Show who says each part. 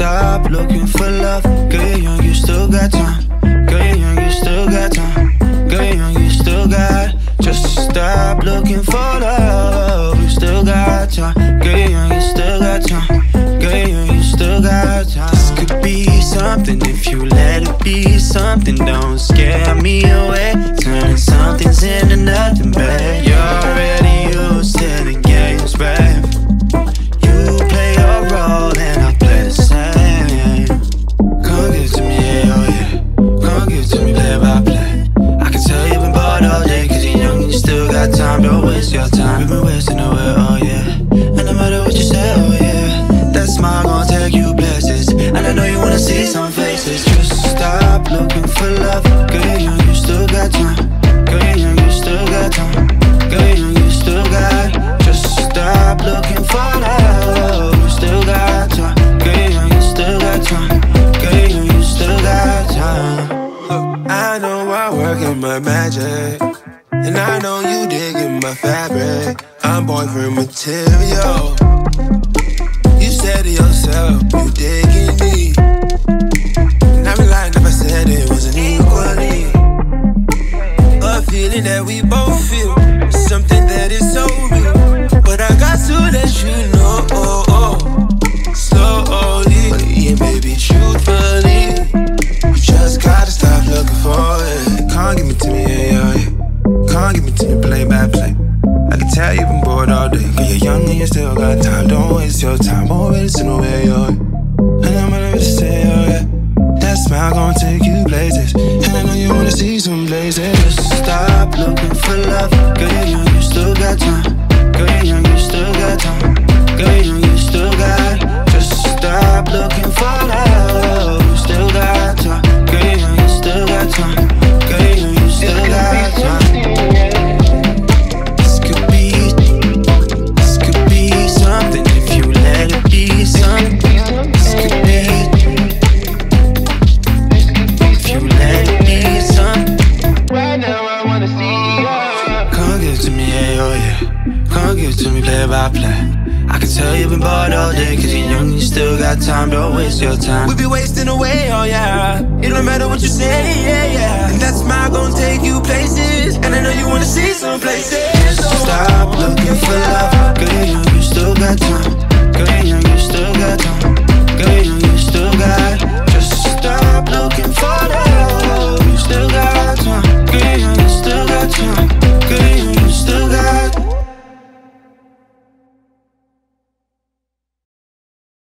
Speaker 1: looking for love. Girl, you're young, you still got time. Girl, you're young, you still got time. Girl, you're young, you still got. Just stop looking for love. You still got time. Girl, you're young, you still got time. Girl, you're young, you still got time. This could be something if you let it be something. Don't scare me away. Time. Don't waste your time. We've been wasting away, oh yeah. And no matter what you say, oh yeah. That smile gon' take you places. And I know you wanna see some faces. Just stop looking for love. Girl, you're you still got time. Girl, you're you still got time. Girl, you're you still got. Just stop looking for love. You still got time. Girl, you still got time. Girl, you still got time.
Speaker 2: I know I'm working my magic. I know you digging my fabric. I'm boyfriend material. Play by play. I can tell you've been bored all day. Cause you're young and you still got time. Don't waste your time. Always in the way, yo.
Speaker 1: Come give it to me, play by play. I can tell you've been bored all day, cause you're young, you still got time, don't waste your time.
Speaker 2: We be wasting away, oh yeah. It don't matter what you say, yeah, yeah. And that smile gon' take you places. And I know you wanna see some places.